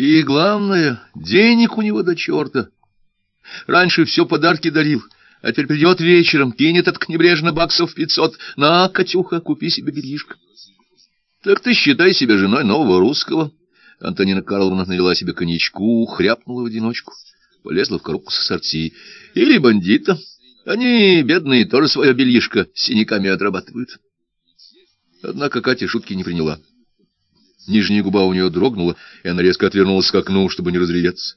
И главное, денег у него до черта. Раньше все подарки дарил, а теперь придет вечером, кинет от небрежно баксов пятьсот. На, Катюха, купи себе бельишко. Так ты считай себя женой нового русского. Антонина Карловна налила себе коньячку, хряпнула в одиночку, полезла в коробку с ассорти. Или бандита. Они, бедные, тоже свое бельишко синяками отрабатывают. Однако Катя шутки не приняла. Нижняя губа у нее дрогнула, и она резко отвернулась к окну, чтобы не разреветься.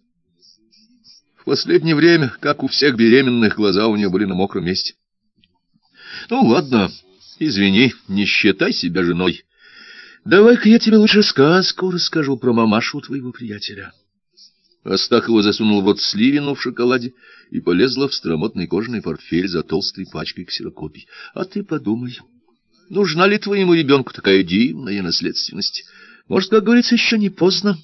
В последнее время, как у всех беременных, глаза у нее были на мокром месте. — Ну, ладно, извини, не считай себя женой. Давай-ка я тебе лучше сказку расскажу про мамашу твоего приятеля. Астахова засунула вот сливину в шоколаде и полезла в старомодный кожаный портфель за толстой пачкой ксерокопий. А ты подумай, нужна ли твоему ребенку такая дивная наследственность? Может, как говорится, еще не поздно.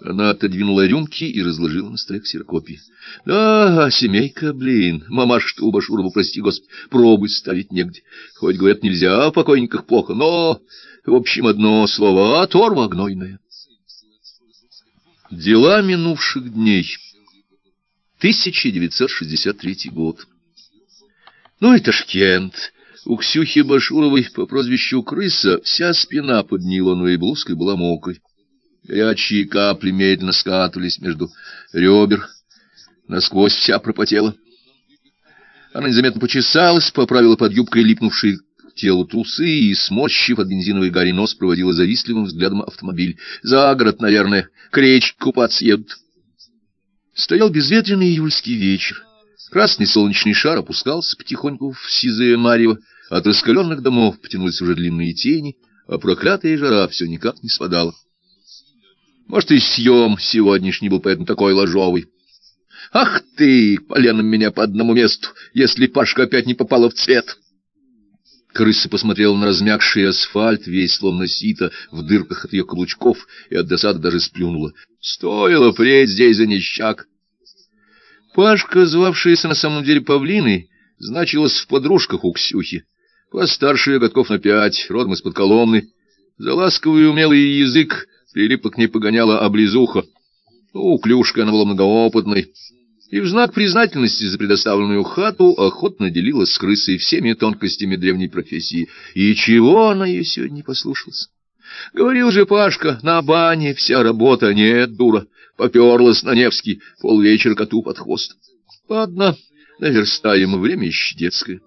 Она отодвинула рюмки и разложила на столе ксерокопии. — Да, семейка, блин, мамаша-то у Башурова, прости господи, пробуй ставить негде. Хоть, говорят, нельзя, о покойниках плохо, но, в общем, одно слово — оторва гнойная. Дела минувших дней. 1963 год. Ну и Ташкент. У Ксюхи Башуровой по прозвищу Крыса вся спина под нейлоновой блузкой была мокрой. Горячие капли медленно скатывались между ребер, насквозь вся пропотела. Она незаметно почесалась, поправила под юбкой липнувшие к телу трусы и, сморщив от бензиновой гари нос, проводила завистливым взглядом автомобиль. За город, наверное, к речке купаться едут. Стоял безветренный июльский вечер. Красный солнечный шар опускался потихоньку в сизое марево. От раскаленных домов потянулись уже длинные тени, а проклятая жара все никак не спадала. Может, и съем сегодняшний был поэтому такой ложовый. Ах ты, поленом меня по одному месту, если Пашка опять не попала в цвет. Крыса посмотрела на размягший асфальт, весь словно сито, в дырках от ее каблучков, и от досады даже сплюнула. Стоило преть здесь за нищак. Пашка, звавшаяся на самом деле Павлиной, значилась в подружках у Ксюхи. Постарше ее годков на пять, родом из-под Коломны. За ласковый и умелый язык прилипла к ней погоняла облизуха. Ну, клюшка она была многоопытной. И в знак признательности за предоставленную хату охотно делилась с крысой всеми тонкостями древней профессии. И чего она ее сегодня не послушалась? Говорил же Пашка, на бане вся работа, нет, дура, поперлась на Невский, полвечера коту под хвост. Ладно, наверстаем, время еще детское.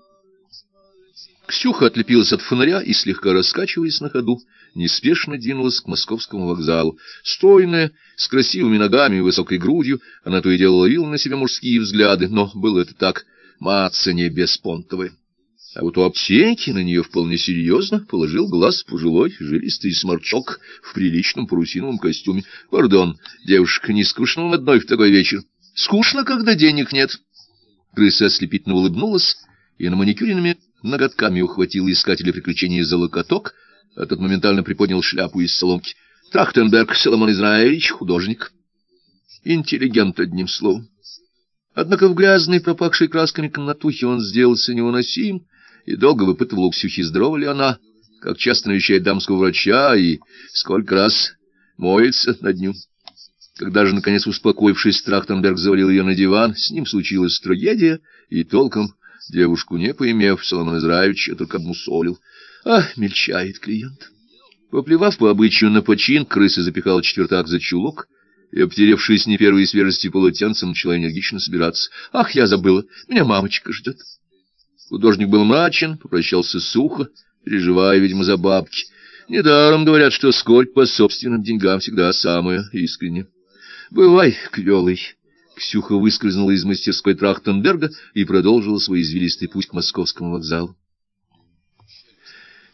Ксюха отлепилась от фонаря и, слегка раскачиваясь на ходу, неспешно двинулась к московскому вокзалу. Стройная, с красивыми ногами и высокой грудью, она то и дело ловила на себя мужские взгляды, но было это так, мацанье беспонтовое. А вот у аптеки на нее вполне серьезно положил глаз пожилой жилистый сморчок в приличном парусиновом костюме. Пардон, девушка, не скучно одной в такой вечер? Скучно, когда денег нет. Крыса ослепительно улыбнулась и на маникюренными ноготками ухватил искателя приключений за локоток, а тот моментально приподнял шляпу из соломки. Трахтенберг Соломон Израилевич, художник. Интеллигент, одним словом. Однако в грязной, пропахшей красками комнатухе он сделался невыносим и долго выпытывал у Ксюхи, здорова ли она, как часто навещает дамского врача и сколько раз моется над ним. Когда же, наконец, успокоившись, Трахтенберг завалил ее на диван, с ним случилась трагедия, и толком Девушку, не поимев, Соломон Израилевич только обмусолил. А, мельчает клиент. Поплевав по обычаю на почин, крыса запихала четвертак за чулок и, обтеревшись не первой свежести полотенцем, начала энергично собираться. Ах, я забыла, меня мамочка ждет. Художник был мрачен, попрощался сухо, переживая, видимо, за бабки. Недаром говорят, что сколько по собственным деньгам всегда самое искренне. Бывай, квелый. Ксюха выскользнула из мастерской Трахтенберга и продолжила свой извилистый путь к московскому вокзалу.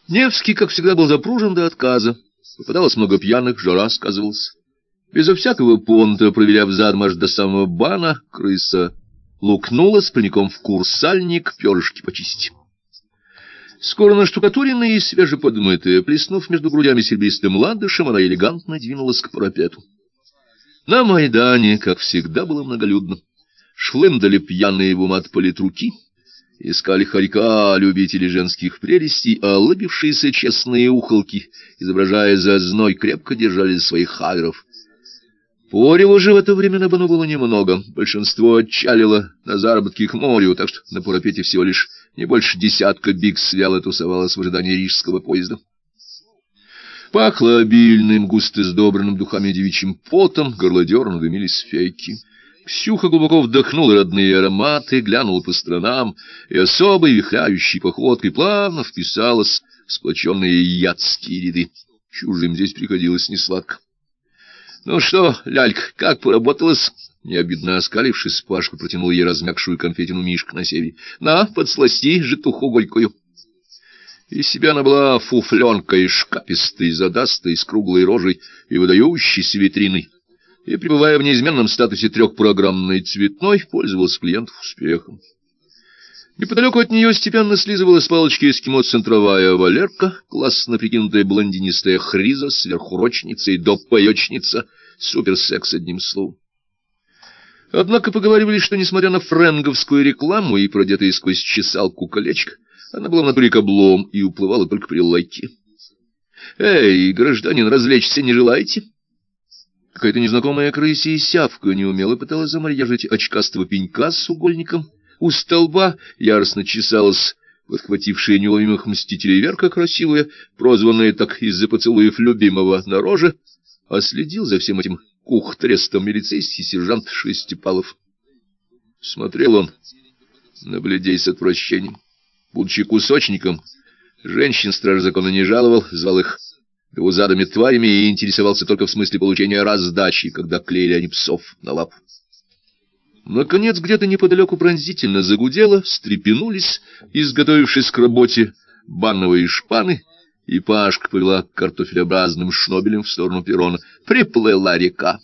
Невский, как всегда, был запружен до отказа. Попадалось много пьяных, жара сказывалась. Безо всякого понта, проверяя взад аж до самого бана, крыса лукнула с прямиком в курсальник перышки почистить. Скоро наштукатуренная и свежеподмытая, плеснув между грудями серебристым ландышем, она элегантно двинулась к парапету. На Майдане, как всегда, было многолюдно. Шлындали пьяные в умат политруки, искали хорька любители женских прелестей, а улыбившиеся честные ухолки, изображая зазной, крепко держали своих хаверов. Порева же в это время на Бану было немного. Большинство отчалило на заработки к морю, так что на Пурапете всего лишь не больше десятка бикс вяло тусовалось в ожидании рижского поезда. Пахло обильным, густо сдобренным духами девичьим потом, горлодерно дымились фейки. Ксюха глубоко вдохнула родные ароматы, глянула по сторонам и особой вихляющей походкой плавно вписалась в сплоченные ядские ряды. Чужим здесь приходилось несладко. — Ну что, лялька, как поработалась? Необидно оскалившись, Пашка протянул ей размягшую конфетину мишку на севере. — На, подсласти житуху горькую. Из себя она была фуфленкой, шкапистой, задастой, с круглой рожей и выдающейся витриной и, пребывая в неизменном статусе трехпрограммной цветной, пользовался клиентов успехом. Неподалеку от нее степенно слизывала с палочки эскимо центровая Валерка, классно прикинутая блондинистая Хриза, сверхурочница и допоечница, суперсекс одним словом. Однако поговаривали, что, несмотря на френговскую рекламу и продетые сквозь чесалку колечко, она была натуре каблом и уплывала только при лайке. «Эй, гражданин, развлечься не желаете?» Какая-то незнакомая крысия сявка неумело пыталась замарьяжить очкастого пенька с угольником. У столба яростно чесалась подхватившая неуловимых мстителей Верка красивая, прозванная так из-за поцелуев любимого на роже, а следил за всем этим кух-трестом милицейский сержант Шестипалов. Смотрел он на бледей с отвращением. Будучи кусочником, женщин страж закона не жаловал, звал их двузадыми тварями и интересовался только в смысле получения раздачи, когда клеили они псов на лапу. Наконец, где-то неподалеку пронзительно загудело, встрепенулись, изготовившись к работе, банновые шпаны, и Пашка повела картофелеобразным шнобелем в сторону перрона. Приплыла река.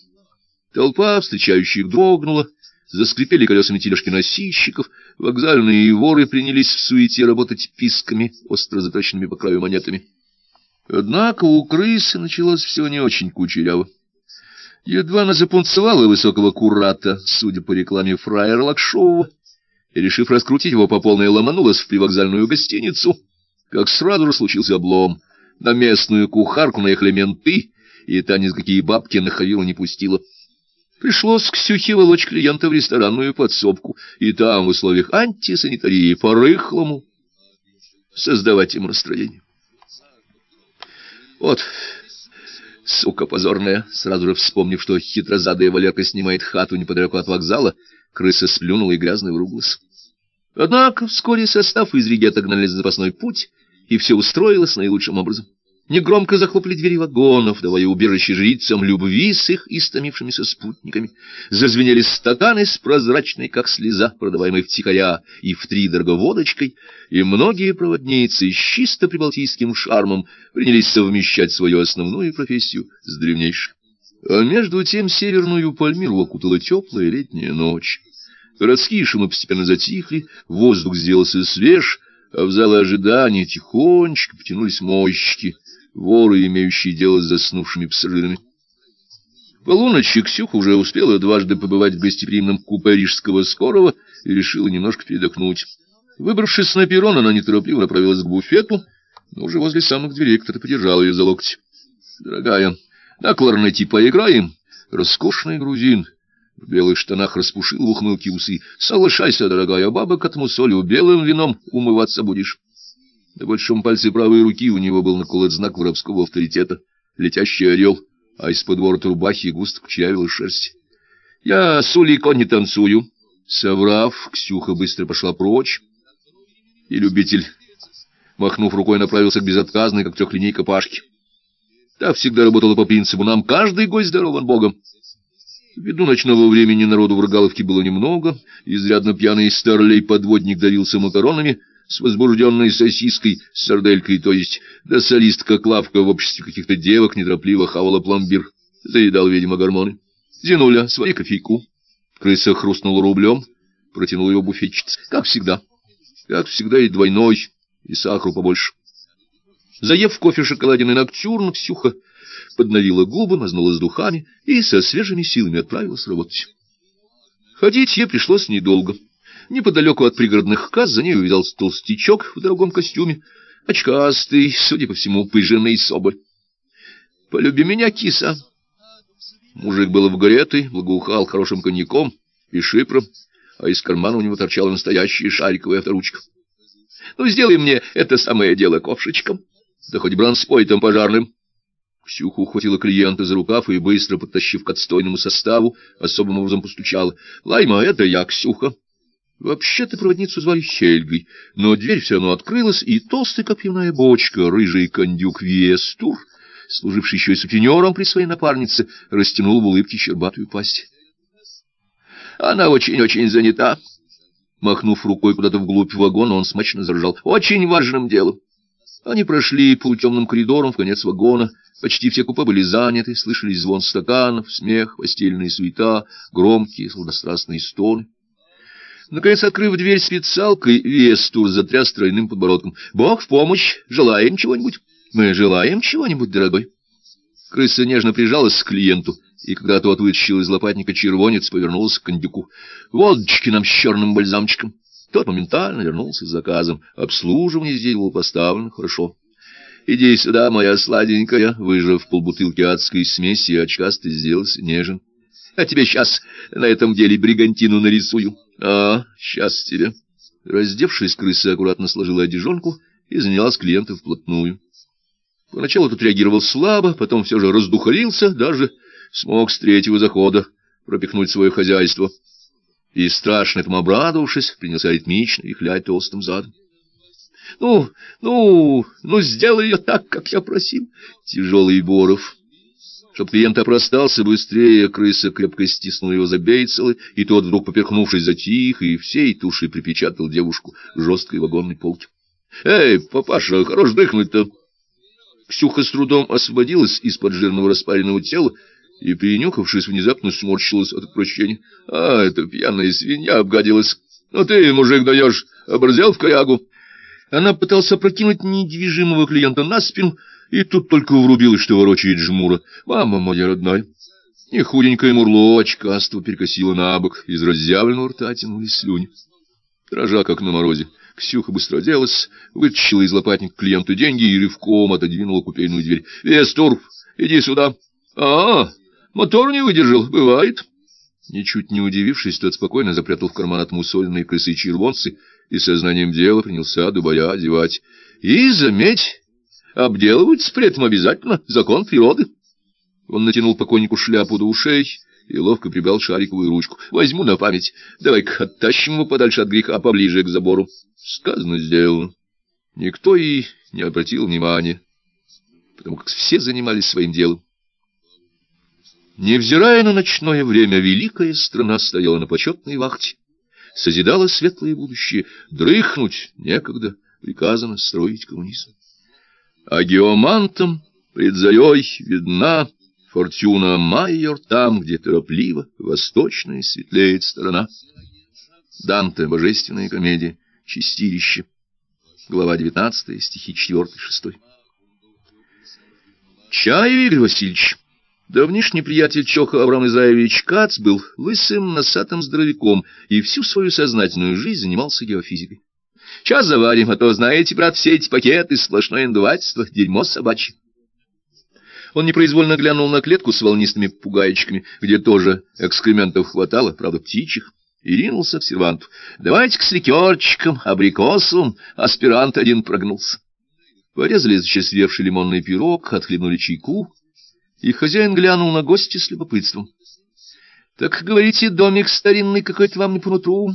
Толпа встречающих дрогнула, заскрипели колесами тележки носильщиков, вокзальные воры принялись в суете работать писками, остро заточенными по краю монетами. Однако у крысы началось все не очень кучеряво. Едва запунцевала высокого курата, судя по рекламе фраера Лакшового, и, решив раскрутить его по полной, ломанулась в привокзальную гостиницу, как сразу же случился облом. На местную кухарку наехали менты, и та ни с какие бабки на хавилу не пустила. Пришлось Ксюхе волочь клиента в ресторанную подсобку, и там в условиях антисанитарии по-рыхлому создавать ему настроение. Вот, сука позорная, сразу же вспомнив, что хитрозадая Валерка снимает хату неподалеку от вокзала, крыса сплюнула и грязно выругалась. Однако вскоре состав из Риги отогнали за запасной путь, и все устроилось наилучшим образом. Негромко захлопали двери вагонов, давая убежище жрицам любви с их истомившимися спутниками. Зазвенели стаканы с прозрачной, как слеза, продаваемой втихаря и втридорога водочкой, и многие проводницы с чисто прибалтийским шармом принялись совмещать свою основную профессию с древнейшей. А между тем северную Пальмиру окутала теплая летняя ночь. Городские шумы постепенно затихли, воздух сделался свеж, а в зале ожидания тихонечко потянулись мойщики, воры, имеющие дело с заснувшими пассажирами. Полуночи Ксюха уже успела дважды побывать в гостеприимном купе рижского скорого и решила немножко передохнуть. Выбравшись на перрон, она неторопливо направилась к буфету, но уже возле самых дверей кто-то подержал ее за локти. — Дорогая, на кларнете поиграем? Роскошный грузин в белых штанах распушил в ухмылке усы. — Соглашайся, дорогая, баба к солью белым вином умываться будешь. На большом пальце правой руки у него был наколот знак воровского авторитета — летящий орел, а из-под ворота рубахи густо кучерявила шерсть. — Я с Улико не танцую. Соврав, Ксюха быстро пошла прочь, и любитель, махнув рукой, направился к безотказной, как трехлинейка Пашки. Та всегда работала по принципу «нам каждый гость здорован Богом». Ввиду ночного времени народу в Рогаловке было немного, изрядно пьяный старлей-подводник давился макаронами — с возбужденной сосиской, с сарделькой, то есть, да солистка Клавка в обществе каких-то девок неторопливо хавала пломбир, заедал, видимо, гормоны. Зинуля, свои кофейку. Крыса хрустнула рублем, протянула его буфетчице. Как всегда. Как всегда и двойной, и сахару побольше. Заев кофе шоколадиный ноктюрн, Ксюха подновила губы, мазнула с духами и со свежими силами отправилась работать. Ходить ей пришлось недолго. Неподалеку от пригородных касс за ней увидался толстячок в дорогом костюме, очкастый, судя по всему, пыженный соболь. — Полюби меня, киса. Мужик был вгретый, благоухал хорошим коньяком и шипром, а из кармана у него торчала настоящая шариковая авторучка. Ну, сделай мне это самое дело ковшечком, да хоть бронспойтом пожарным. Ксюха ухватила клиента за рукав и, быстро подтащив к отстойному составу, особым образом постучала. — Лайма, это я, Ксюха. Вообще-то проводницу звали Хельгой, но дверь все равно открылась, и толстая, как пивная бочка, рыжий кондюк Вестур, служивший еще и сутенером при своей напарнице, растянул в улыбке щербатую пасть. — Она очень-очень занята. Махнув рукой куда-то вглубь вагона, он смачно заржал. — Очень важным делом. Они прошли полутемным коридором в конец вагона. Почти все купе были заняты, слышались звон стаканов, смех, постельная суета, громкие, сладострастные стоны. Наконец, открыв дверь специалкой, Вестур затряс тройным подбородком. — Бог в помощь! Желаем чего-нибудь? — Мы желаем чего-нибудь, дорогой. Крыса нежно прижалась к клиенту, и когда тот вытащил из лопатника червонец, повернулся к кондюку. — Водочки нам с черным бальзамчиком. Тот моментально вернулся с заказом. Обслуживание здесь было поставлено хорошо. — Иди сюда, моя сладенькая, выжав полбутылки адской смеси, очкастый сделался нежен. — А тебе сейчас на этом деле бригантину нарисую. — А, сейчас тебе. Раздевшись, крыса аккуратно сложила одежонку и занялась клиентом вплотную. Поначалу тут реагировал слабо, потом все же раздухарился, даже смог с третьего захода пропихнуть свое хозяйство — и, страшно этому обрадовавшись, принялся ритмично вихлять толстым задом. — Ну, ну, ну, сделай ее так, как я просил, тяжелый Боров. Чтоб клиент опростался быстрее, крыса крепко стиснула его за бейцелы, и тот, вдруг поперхнувшись, затих, и всей тушей припечатал девушку жесткой вагонной полки. — Эй, папаша, хорош дыхнуть-то! Ксюха с трудом освободилась из-под жирного распаренного тела, и, принюхавшись, внезапно сморщилась от отвращения. — А, эта пьяная свинья обгадилась. Ну ты, мужик, даешь, оборзел в корягу. Она пыталась опрокинуть недвижимого клиента на спину, и тут только врубилась, что ворочает жмура. — Мама моя родная! И худенькая мурло очкаство перекосила на бок, из разъявленного рта тянули слюни. Дрожа, как на морозе, Ксюха быстро оделась, вытащила из лопатника клиенту деньги и рывком отодвинула купейную дверь. — Вестурф, иди сюда! — А, Мотор не выдержал, бывает. Ничуть не удивившись, тот спокойно запрятал в карман отмусоленные крысы червонцы и сознанием дела принялся дубаря одевать. И, заметь, обделывать при этом обязательно закон природы. Он натянул покойнику шляпу до ушей и ловко прибрал шариковую ручку. Возьму на память. Давай-ка оттащим его подальше от греха, поближе к забору. Сказано, сделано. Никто и не обратил внимания, потому как все занимались своим делом. Невзирая на ночное время, великая страна стояла на почетной вахте, созидала светлое будущее, дрыхнуть некогда, приказано строить коммунизм. А геомантом пред зарей видна фортуна майор там, где торопливо восточная светлеет сторона. Данте, Божественная комедия, Чистилище, глава 19, стихи 4-6. Чай, Игорь Васильевич. Давнишний приятель Чоха Авраам Израилевич Кац был лысым носатым здоровяком и всю свою сознательную жизнь занимался геофизикой. Час заварим, а то, знаете, брат, все эти пакеты — сплошное надувательство, дерьмо собачье. Он непроизвольно глянул на клетку с волнистыми пугаечками, где тоже экскрементов хватало, правда, птичьих, и ринулся к серванту. «Давайте-ка с ликерчиком, абрикосом!» Аспирант один прогнулся. Порезали зачерствевший лимонный пирог, отхлебнули чайку — и хозяин глянул на гостя с любопытством. — Так, говорите, домик старинный какой-то вам не по нутру?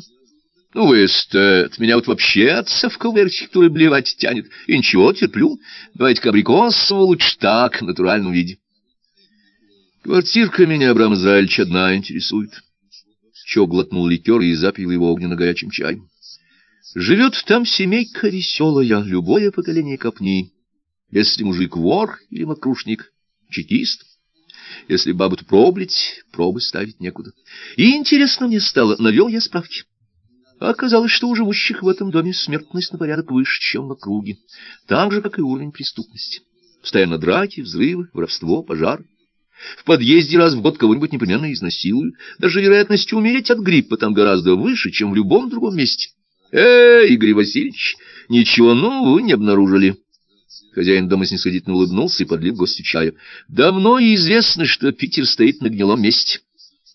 Ну, вы от меня вот вообще от совковой архитектуры блевать тянет. И ничего, терплю. Давайте-ка абрикосового лучше так, в натуральном виде. Квартирка меня, Абрам Израильевич, одна интересует. Чо глотнул ликер и запил его огненно-горячим чаем. Живет там семейка веселая, любое поколение копни. Если мужик вор или мокрушник, чекист. Если бабу-то проблить, пробы ставить некуда. И интересно мне стало, навел я справки. Оказалось, что у живущих в этом доме смертность на порядок выше, чем в округе, так же, как и уровень преступности. Постоянно драки, взрывы, воровство, пожары. В подъезде раз в год кого-нибудь непременно изнасилуют. Даже вероятность умереть от гриппа там гораздо выше, чем в любом другом месте. Эй, Игорь Васильевич, ничего нового не обнаружили. Хозяин дома снисходительно улыбнулся и подлил гостю чаю. Давно известно, что Питер стоит на гнилом месте.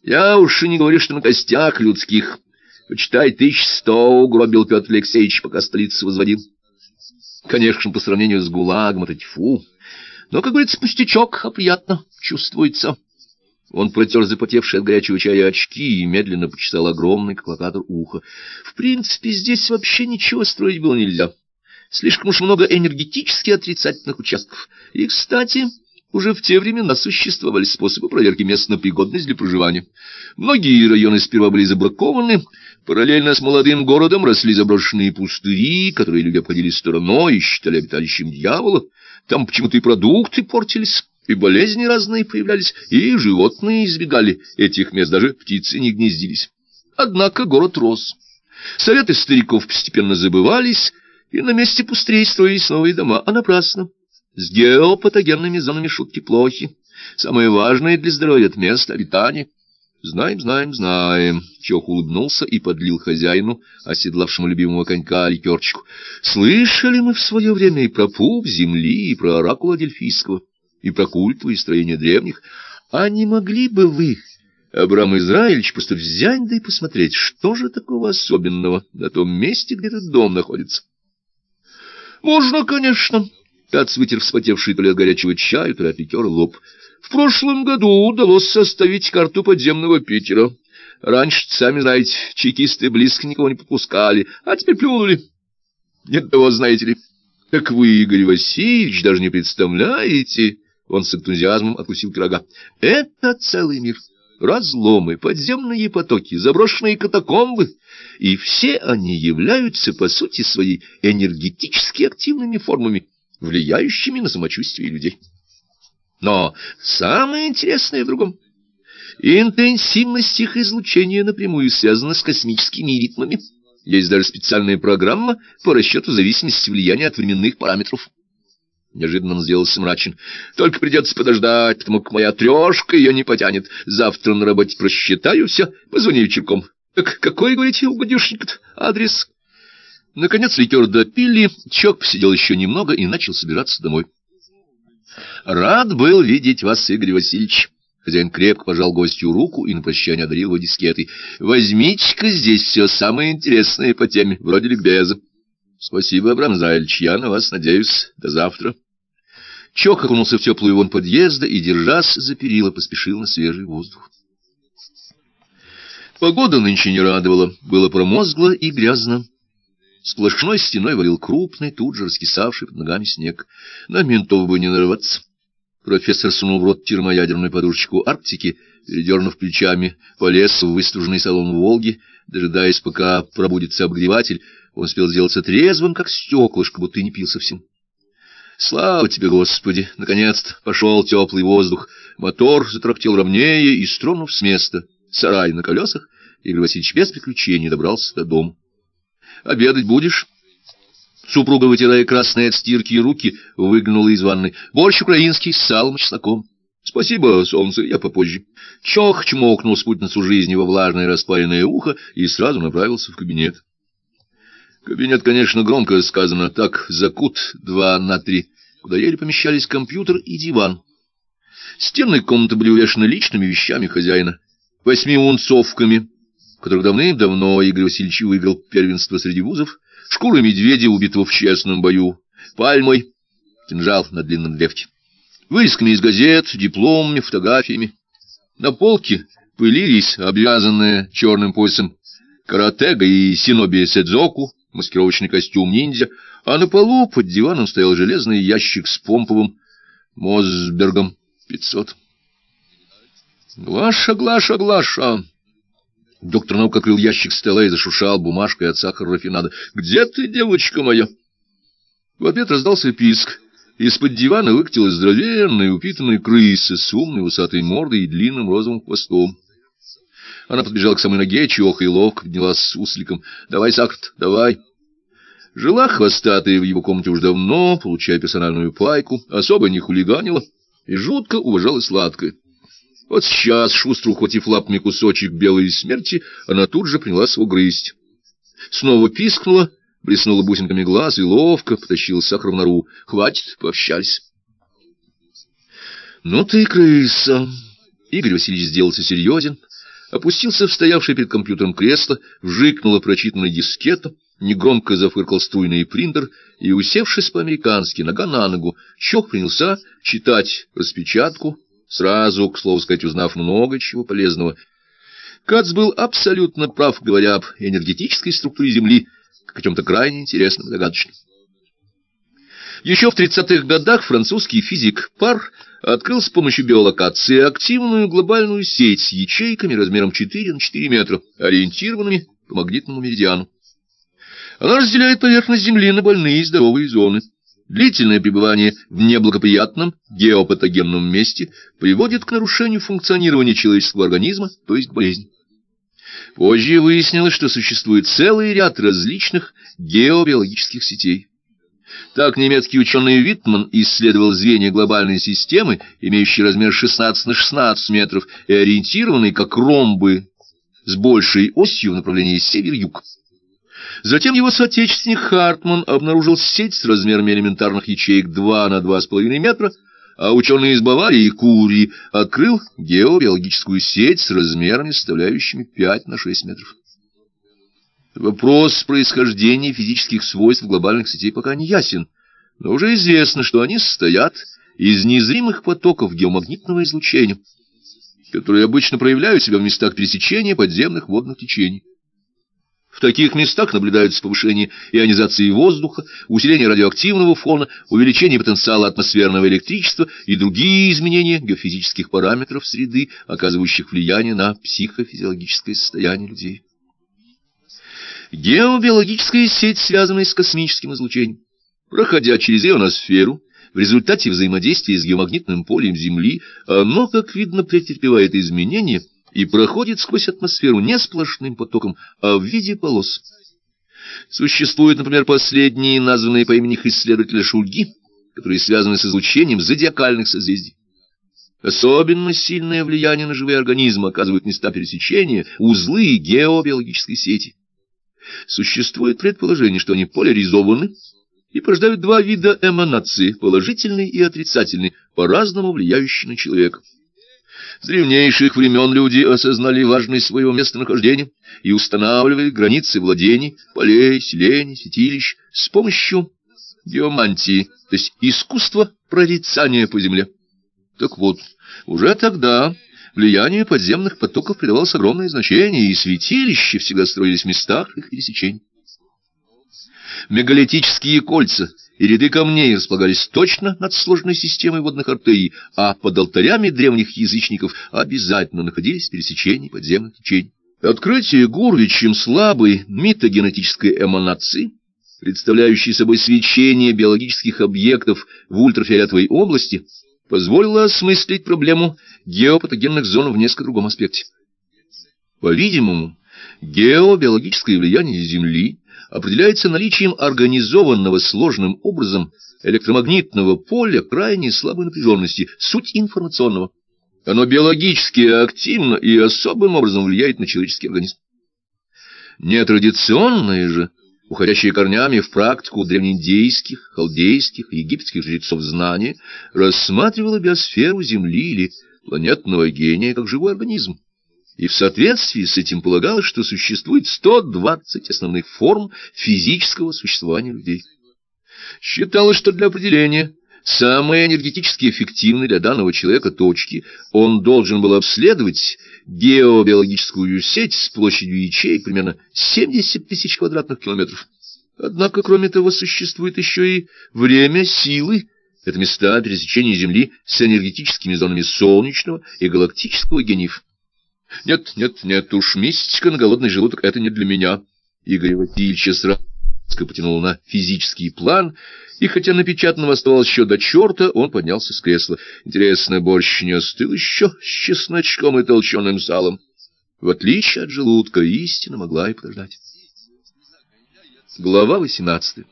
Я уж и не говорю, что на костях людских. Почитай, тысяч сто угробил Петр Алексеевич, пока столицу возводил. Конечно, по сравнению с ГУЛАГом это тьфу. Но, как говорится, пустячок, а приятно чувствуется. Он протер запотевшие от горячего чая очки и медленно почесал огромный, как ухо. В принципе, здесь вообще ничего строить было нельзя. Слишком уж много энергетически отрицательных участков. И, кстати, уже в те времена существовали способы проверки мест на пригодность для проживания. Многие районы сперва были забракованы, параллельно с молодым городом росли заброшенные пустыри, которые люди обходили стороной и считали обиталищем дьявола. Там почему-то и продукты портились, и болезни разные появлялись, и животные избегали этих мест, даже птицы не гнездились. Однако город рос. Советы стариков постепенно забывались, и на месте пустырей строились новые дома, а напрасно. С геопатогенными зонами шутки плохи. Самое важное для здоровья — это место обитания. Знаем, знаем, знаем. Чох улыбнулся и подлил хозяину, оседлавшему любимого конька, ликерчику. Слышали мы в свое время и про пуп земли, и про оракула Дельфийского, и про культовое и строение древних. А не могли бы вы, Абрам Израильевич, просто взять да и посмотреть, что же такого особенного на том месте, где этот дом находится? Можно, конечно. Тац вытер вспотевший то горячего чая, то ли от лоб. В прошлом году удалось составить карту подземного Питера. Раньше, сами знаете, чекисты близко никого не подпускали, а теперь плюнули. Нет того, знаете ли. Так вы, Игорь Васильевич, даже не представляете... Он с энтузиазмом откусил пирога. Это целый мир. Разломы, подземные потоки, заброшенные катакомбы. И все они являются, по сути своей, энергетически активными формами, влияющими на самочувствие людей. Но самое интересное в другом. Интенсивность их излучения напрямую связана с космическими ритмами. Есть даже специальная программа по расчету зависимости влияния от временных параметров. Неожиданно он сделался мрачен. Только придется подождать, потому как моя трешка ее не потянет. Завтра на работе просчитаю все, позвони вечерком. Так какой, говорите, у гадюшника адрес? Наконец ликер допили, Чок посидел еще немного и начал собираться домой. Рад был видеть вас, Игорь Васильевич. Хозяин крепко пожал гостю руку и на прощание одарил его дискетой. Возьмите-ка здесь все самое интересное по теме, вроде ликбеза. Спасибо, Абрам Зайльч, я на вас надеюсь. До завтра. Чок окунулся в теплую вон подъезда и, держась за перила, поспешил на свежий воздух. Погода нынче не радовала, было промозгло и грязно. Сплошной стеной валил крупный, тут же раскисавший под ногами снег. На ментов бы не нарваться. Профессор сунул в рот термоядерную подушечку Арктики, передернув плечами, полез в выстуженный салон «Волги», дожидаясь, пока пробудится обогреватель, он успел сделаться трезвым, как стеклышко, будто и не пил совсем. Слава тебе, Господи! Наконец-то пошел теплый воздух. Мотор затрактил ровнее и, стронув с места, сарай на колесах, Игорь Васильевич без приключений добрался до дома. — Обедать будешь? Супруга, вытирая красные от стирки руки, выглянула из ванной. — Борщ украинский с салом и чесноком. — Спасибо, солнце, я попозже. Чох чмокнул спутницу жизни во влажное распаренное ухо и сразу направился в кабинет. Кабинет, конечно, громко сказано, так закут два на три, куда еле помещались компьютер и диван. Стены комнаты были увешаны личными вещами хозяина, восьмиунцовками, которых давным-давно Игорь Васильевич выиграл первенство среди вузов, шкурой медведя, убитого в честном бою, пальмой, кинжал на длинном древке, вырезками из газет, дипломами, фотографиями. На полке пылились, обвязанные черным поясом, каратега и синоби седзоку, маскировочный костюм ниндзя, а на полу под диваном стоял железный ящик с помповым Мосбергом 500. «Глаша, Глаша, Глаша!» Доктор наук открыл ящик стола и зашуршал бумажкой от сахара рафинада. «Где ты, девочка моя?» В ответ раздался писк. Из-под дивана выкатилась здоровенная упитанная крыса с умной усатой мордой и длинным розовым хвостом. Она подбежала к самой ноге, чеха и ловко поднялась с усликом. «Давай, Сакрт, давай!» Жила хвостатая в его комнате уже давно, получая персональную пайку, особо не хулиганила и жутко уважала сладкое. Вот сейчас, шустро ухватив лапами кусочек белой смерти, она тут же принялась его грызть. Снова пискнула, блеснула бусинками глаз и ловко потащил сахар в нору. «Хватит, пообщались». «Ну ты крыса!» Игорь Васильевич сделался серьезен, опустился в стоявшее перед компьютером кресло, вжикнула прочитанная дискета, негромко зафыркал струйный принтер и, усевшись по-американски, нога на ногу, чох принялся читать распечатку, сразу, к слову сказать, узнав много чего полезного. Кац был абсолютно прав, говоря об энергетической структуре Земли, как о чем-то крайне интересном и загадочном. Еще в 30-х годах французский физик Пар открыл с помощью биолокации активную глобальную сеть с ячейками размером 4 на 4 метра, ориентированными по магнитному меридиану. Она разделяет поверхность Земли на больные и здоровые зоны. Длительное пребывание в неблагоприятном геопатогенном месте приводит к нарушению функционирования человеческого организма, то есть к болезни. Позже выяснилось, что существует целый ряд различных геобиологических сетей. Так немецкий ученый Виттман исследовал звенья глобальной системы, имеющие размер 16 на 16 метров и ориентированные как ромбы с большей осью в направлении север-юг. Затем его соотечественник Хартман обнаружил сеть с размерами элементарных ячеек 2 на 2,5 метра, а ученый из Баварии Кури открыл геобиологическую сеть с размерами, составляющими 5 на 6 метров. Вопрос происхождения физических свойств глобальных сетей пока не ясен, но уже известно, что они состоят из незримых потоков геомагнитного излучения, которые обычно проявляют себя в местах пересечения подземных водных течений. В таких местах наблюдается повышение ионизации воздуха, усиление радиоактивного фона, увеличение потенциала атмосферного электричества и другие изменения геофизических параметров среды, оказывающих влияние на психофизиологическое состояние людей. Геобиологическая сеть, связанная с космическим излучением, проходя через ионосферу, в результате взаимодействия с геомагнитным полем Земли, оно, как видно, претерпевает изменения и проходит сквозь атмосферу не сплошным потоком, а в виде полос. Существуют, например, последние, названные по имени исследователя Шульги, которые связаны с излучением зодиакальных созвездий. Особенно сильное влияние на живые организмы оказывают места пересечения, узлы геобиологической сети. Существует предположение, что они поляризованы и порождают два вида эманации, положительный и отрицательный, по-разному влияющие на человека. С древнейших времен люди осознали важность своего местонахождения и устанавливали границы владений, полей, селений, святилищ с помощью геомантии, то есть искусства прорицания по земле. Так вот, уже тогда влиянию подземных потоков придавалось огромное значение, и святилища всегда строились в местах их пересечений. Мегалитические кольца и ряды камней располагались точно над сложной системой водных артерий, а под алтарями древних язычников обязательно находились пересечения подземных течений. Открытие Гурвичем слабой митогенетической эманации, представляющей собой свечение биологических объектов в ультрафиолетовой области, позволило осмыслить проблему геопатогенных зон в несколько другом аспекте. По-видимому, геобиологическое влияние Земли определяется наличием организованного сложным образом электромагнитного поля крайне слабой напряженности, суть информационного. Оно биологически активно и особым образом влияет на человеческий организм. Нетрадиционное же уходящие корнями в практику древнеиндейских, халдейских египетских жрецов знания, рассматривала биосферу Земли или планетного гения как живой организм. И в соответствии с этим полагалось, что существует 120 основных форм физического существования людей. Считалось, что для определения самой энергетически эффективной для данного человека точки он должен был обследовать геобиологическую сеть с площадью ячеек примерно 70 тысяч квадратных километров. Однако, кроме того, существует еще и время силы. Это места пересечения Земли с энергетическими зонами солнечного и галактического гениев. Нет, нет, нет, уж мистика на голодный желудок — это не для меня. Игорь Васильевич сразу потянул на физический план, и хотя напечатанного оставалось еще до черта, он поднялся с кресла. Интересно, борщ не остыл еще с чесночком и толченым салом. В отличие от желудка, истина могла и подождать. Глава восемнадцатая.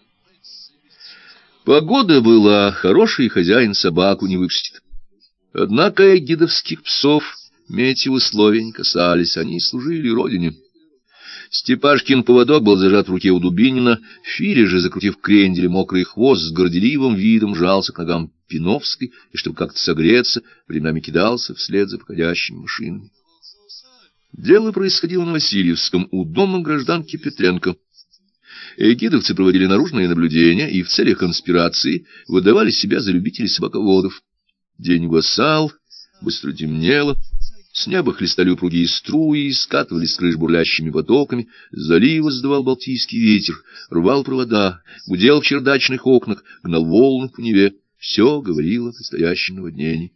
Погода была, хороший хозяин собаку не выпустит. Однако гидовских псов метеоусловия не касались, они служили родине. Степашкин поводок был зажат в руке у Дубинина, Филя же, закрутив крендель мокрый хвост, с горделивым видом жался к ногам Пиновской, и, чтобы как-то согреться, временами кидался вслед за входящими машинами. Дело происходило на Васильевском, у дома гражданки Петренко. Эгидовцы проводили наружные наблюдения и в целях конспирации выдавали себя за любителей собаководов. День гасал, быстро темнело, с неба хлестали упругие струи, скатывались с крыш бурлящими потоками, залива сдувал балтийский ветер, рвал провода, гудел в чердачных окнах, гнал волны по Неве. Все говорило о предстоящем наводнении.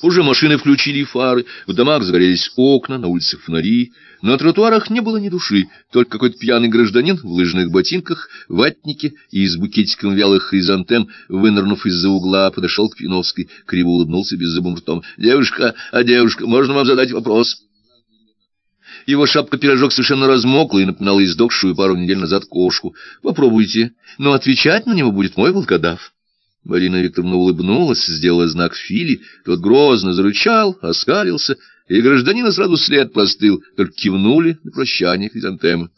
Уже машины включили фары, в домах загорелись окна, на улицах фонари. На тротуарах не было ни души, только какой-то пьяный гражданин в лыжных ботинках, ватнике и с букетиком вялых хризантем, вынырнув из-за угла, подошел к Пиновской, криво улыбнулся беззубым ртом. — Девушка, а девушка, можно вам задать вопрос? Его шапка-пирожок совершенно размокла и напоминала издохшую пару недель назад кошку. — Попробуйте, но отвечать на него будет мой волкодав. Марина Викторовна улыбнулась, сделала знак Фили, тот грозно зарычал, оскалился, и гражданина сразу след простыл, только кивнули на прощание хризантемы.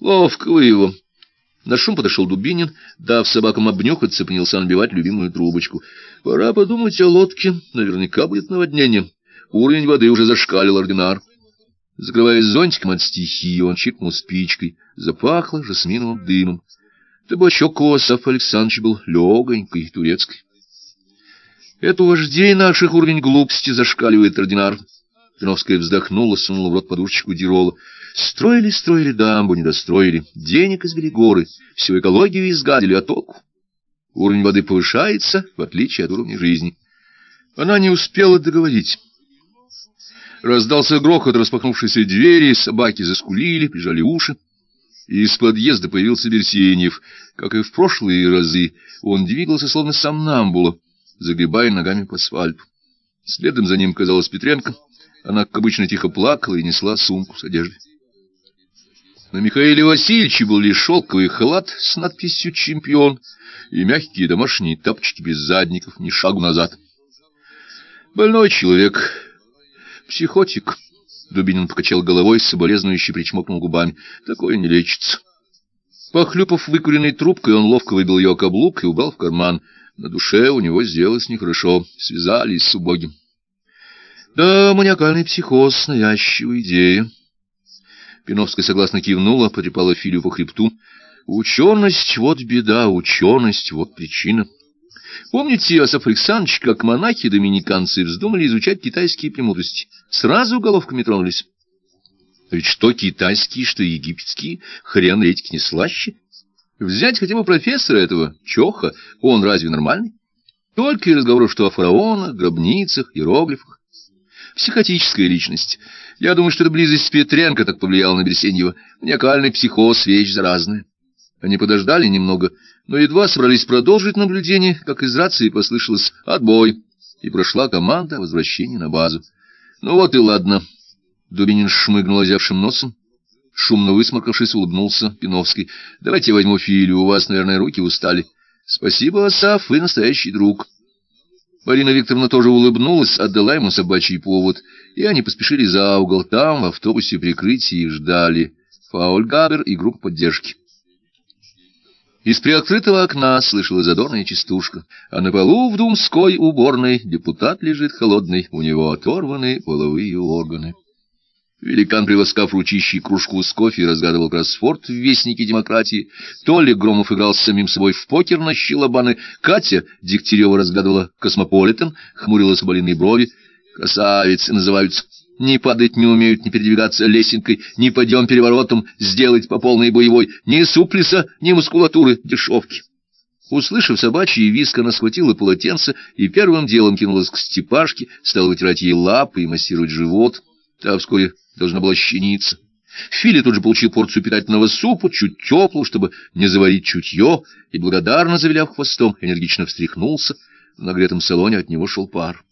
Ловко вы его. На шум подошел Дубинин, дав собакам обнюхаться, принялся набивать любимую трубочку. Пора подумать о лодке, наверняка будет наводнение. Уровень воды уже зашкалил ординар. Закрываясь зонтиком от стихии, он чиркнул спичкой, запахло жасминовым дымом. Табачок Осаф Александрович был легонькой, турецкой. Это у вождей наших уровень глупости зашкаливает ординар. Пиновская вздохнула, сунула в рот подушечку Дирола. Строили, строили дамбу, не достроили. Денег извели горы, всю экологию изгадили, а толку? Уровень воды повышается, в отличие от уровня жизни. Она не успела договорить. Раздался грохот распахнувшейся двери, собаки заскулили, прижали уши. Из подъезда появился Берсеньев. Как и в прошлые разы, он двигался словно сам намбула, загребая ногами по асфальту. Следом за ним казалась Петренко. Она, как обычно, тихо плакала и несла сумку с одеждой. На Михаиле Васильевиче был лишь шелковый халат с надписью «Чемпион» и мягкие домашние тапочки без задников, ни шагу назад. Больной человек, психотик. Дубинин покачал головой, соболезнующе причмокнул губами. Такое не лечится. Похлюпав выкуренной трубкой, он ловко выбил ее каблук и убрал в карман. На душе у него сделалось нехорошо. Связались с убогим. Да, маниакальный психоз — навязчивая идея. Пиновская согласно кивнула, потрепала Филю по хребту. Ученость — вот беда, ученость — вот причина. Помните, Иосиф Александрович, как монахи-доминиканцы вздумали изучать китайские премудрости? Сразу головками тронулись. Ведь что китайские, что египетские, хрен редьки не слаще. Взять хотя бы профессора этого, Чоха, он разве нормальный? Только и разговоров, что о фараонах, гробницах, иероглифах. Психотическая личность. Я думаю, что это близость Петренко так повлияла на Берсеньева. Маниакальный психоз — вещь заразная. Они подождали немного, но едва собрались продолжить наблюдение, как из рации послышалось «отбой», и прошла команда возвращения на базу. «Ну вот и ладно». Дубинин шмыгнул озявшим носом. Шумно высморкавшись, улыбнулся Пиновский. «Давайте я возьму Филю, у вас, наверное, руки устали». «Спасибо, Асаф, вы настоящий друг». Марина Викторовна тоже улыбнулась, отдала ему собачий повод, и они поспешили за угол. Там, в автобусе прикрытия, ждали Фауль Габер и группа поддержки. Из приоткрытого окна слышалась задорная частушка, а на полу в думской уборной депутат лежит холодный, у него оторваны половые органы. Великан, приласкав ручищей кружку с кофе, разгадывал кроссворд в «Вестнике демократии». Толик Громов играл с самим собой в покер на щелобаны. Катя Дегтярева разгадывала «Космополитен», хмурила соболиные брови. «Красавицы называются». Не падать не умеют, не передвигаться лесенкой, ни подъем переворотом сделать по полной боевой, ни суплиса, ни мускулатуры, дешевки. Услышав собачий виск, она схватила полотенце и первым делом кинулась к степашке, стала вытирать ей лапы и массировать живот. Та вскоре должна была щениться. Фили тут же получил порцию питательного супа, чуть теплую, чтобы не заварить чутье, и, благодарно завиляв хвостом, энергично встряхнулся. В нагретом салоне от него шел пар.